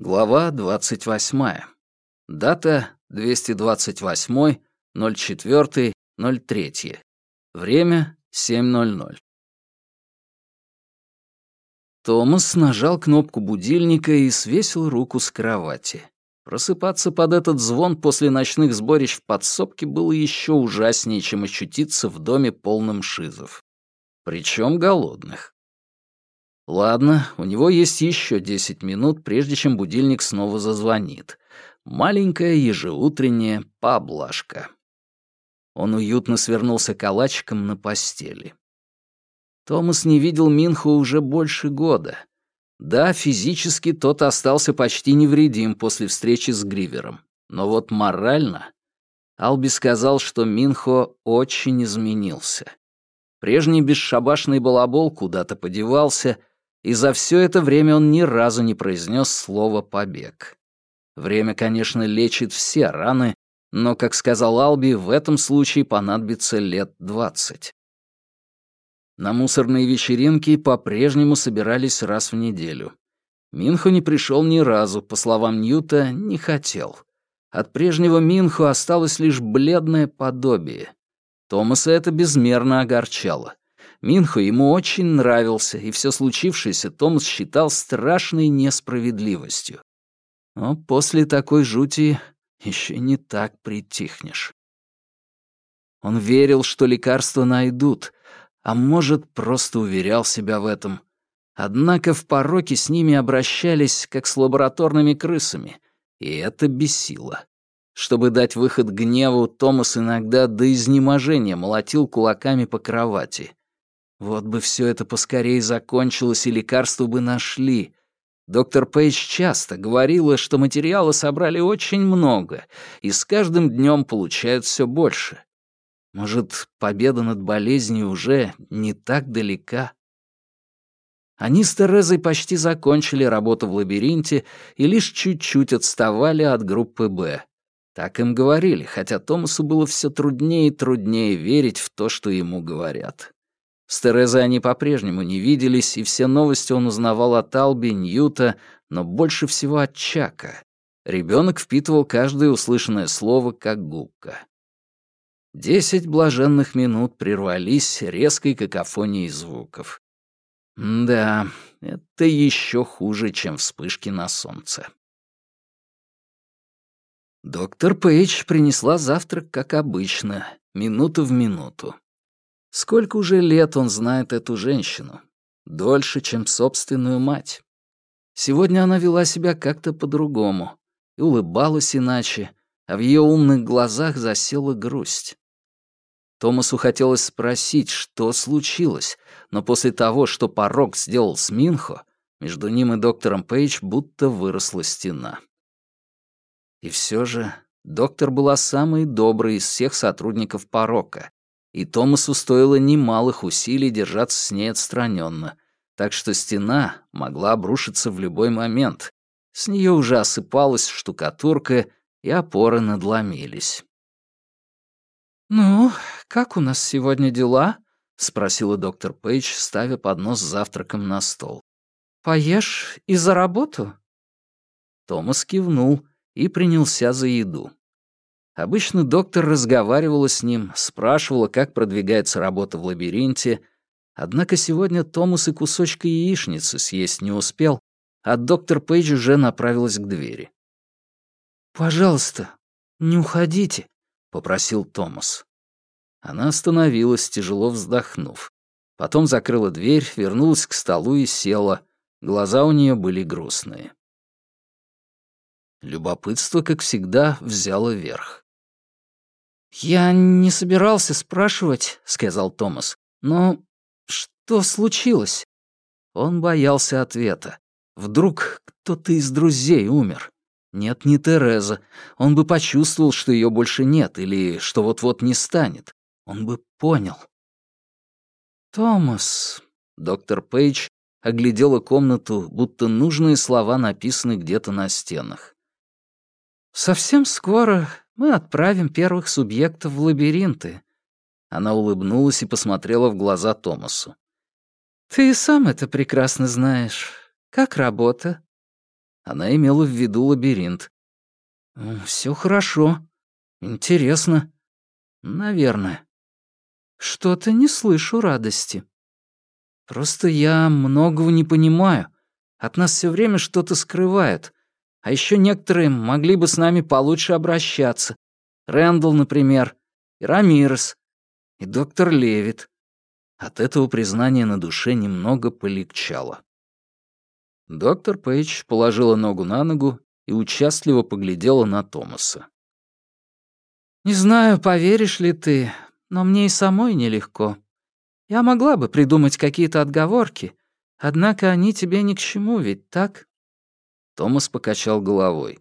Глава 28. Дата 228.04.03. Время 7.00. Томас нажал кнопку будильника и свесил руку с кровати. Просыпаться под этот звон после ночных сборищ в подсобке было еще ужаснее, чем очутиться в доме полном шизов. Причем голодных. Ладно, у него есть еще десять минут, прежде чем будильник снова зазвонит. Маленькая ежеутренняя поблажка. Он уютно свернулся калачиком на постели. Томас не видел Минху уже больше года. Да, физически тот остался почти невредим после встречи с Гривером. Но вот морально... Алби сказал, что Минхо очень изменился. Прежний бесшабашный балабол куда-то подевался, и за все это время он ни разу не произнес слово «побег». Время, конечно, лечит все раны, но, как сказал Алби, в этом случае понадобится лет двадцать. На мусорные вечеринки по-прежнему собирались раз в неделю. Минху не пришел ни разу, по словам Ньюта, не хотел. От прежнего Минху осталось лишь бледное подобие. Томаса это безмерно огорчало. Минхо ему очень нравился, и все случившееся Томас считал страшной несправедливостью. Но после такой жути еще не так притихнешь. Он верил, что лекарства найдут, а может, просто уверял себя в этом. Однако в пороке с ними обращались, как с лабораторными крысами, и это бесило. Чтобы дать выход гневу, Томас иногда до изнеможения молотил кулаками по кровати. Вот бы все это поскорее закончилось и лекарства бы нашли. Доктор Пейдж часто говорила, что материала собрали очень много, и с каждым днем получают все больше. Может, победа над болезнью уже не так далека? Они с Терезой почти закончили работу в лабиринте и лишь чуть-чуть отставали от группы «Б». Так им говорили, хотя Томасу было все труднее и труднее верить в то, что ему говорят. С Терезой они по-прежнему не виделись, и все новости он узнавал от Алби, Ньюта, но больше всего от Чака. Ребенок впитывал каждое услышанное слово, как губка. Десять блаженных минут прервались резкой какофонией звуков. Да, это еще хуже, чем вспышки на солнце. Доктор Пейдж принесла завтрак, как обычно, минуту в минуту. Сколько уже лет он знает эту женщину? Дольше, чем собственную мать. Сегодня она вела себя как-то по-другому и улыбалась иначе, а в ее умных глазах засела грусть. Томасу хотелось спросить, что случилось, но после того, что порог сделал с Минхо, между ним и доктором Пейдж будто выросла стена. И все же доктор была самой доброй из всех сотрудников порока, и Томасу стоило немалых усилий держаться с ней отстраненно, так что стена могла обрушиться в любой момент. С нее уже осыпалась штукатурка, и опоры надломились. «Ну, как у нас сегодня дела?» — спросила доктор Пейдж, ставя поднос с завтраком на стол. «Поешь и за работу?» Томас кивнул и принялся за еду. Обычно доктор разговаривала с ним, спрашивала, как продвигается работа в лабиринте, однако сегодня Томас и кусочка яичницы съесть не успел, а доктор Пейдж уже направилась к двери. «Пожалуйста, не уходите», — попросил Томас. Она остановилась, тяжело вздохнув. Потом закрыла дверь, вернулась к столу и села. Глаза у нее были грустные. Любопытство, как всегда, взяло верх. «Я не собирался спрашивать», — сказал Томас. «Но что случилось?» Он боялся ответа. Вдруг кто-то из друзей умер. Нет, не Тереза. Он бы почувствовал, что ее больше нет, или что вот-вот не станет. Он бы понял. «Томас...» — доктор Пейдж оглядела комнату, будто нужные слова написаны где-то на стенах. «Совсем скоро мы отправим первых субъектов в лабиринты». Она улыбнулась и посмотрела в глаза Томасу. «Ты сам это прекрасно знаешь. Как работа?» Она имела в виду лабиринт. Все хорошо. Интересно. Наверное. Что-то не слышу радости. Просто я многого не понимаю. От нас все время что-то скрывают. А еще некоторые могли бы с нами получше обращаться. Рэндалл, например, и Рамирес, и доктор Левит. От этого признания на душе немного полегчало. Доктор Пейдж положила ногу на ногу и участливо поглядела на Томаса. «Не знаю, поверишь ли ты, но мне и самой нелегко. Я могла бы придумать какие-то отговорки, однако они тебе ни к чему, ведь так?» Томас покачал головой.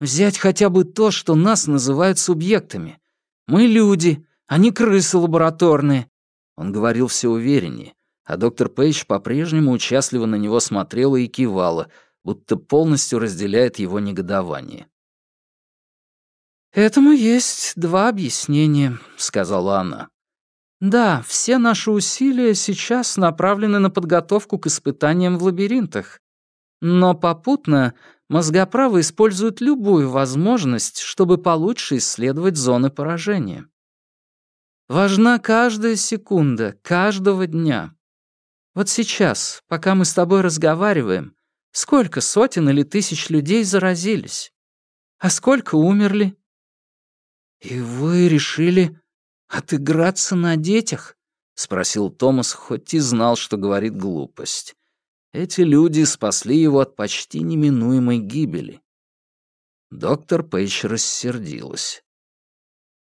«Взять хотя бы то, что нас называют субъектами. Мы люди, а не крысы лабораторные». Он говорил все увереннее, а доктор Пейдж по-прежнему участливо на него смотрела и кивала, будто полностью разделяет его негодование. «Этому есть два объяснения», — сказала она. «Да, все наши усилия сейчас направлены на подготовку к испытаниям в лабиринтах. Но попутно мозгоправы используют любую возможность, чтобы получше исследовать зоны поражения. Важна каждая секунда, каждого дня. Вот сейчас, пока мы с тобой разговариваем, сколько сотен или тысяч людей заразились? А сколько умерли? «И вы решили отыграться на детях?» — спросил Томас, хоть и знал, что говорит глупость. Эти люди спасли его от почти неминуемой гибели. Доктор Пейдж рассердилась.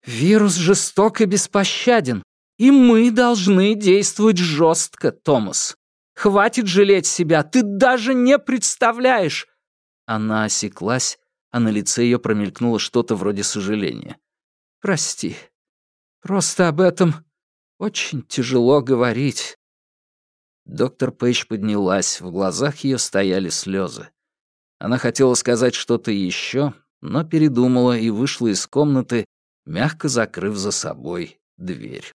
«Вирус жесток и беспощаден, и мы должны действовать жестко, Томас. Хватит жалеть себя, ты даже не представляешь!» Она осеклась, а на лице ее промелькнуло что-то вроде сожаления. Прости. Просто об этом очень тяжело говорить». Доктор Пейдж поднялась, в глазах ее стояли слезы. Она хотела сказать что-то еще, но передумала и вышла из комнаты, мягко закрыв за собой дверь.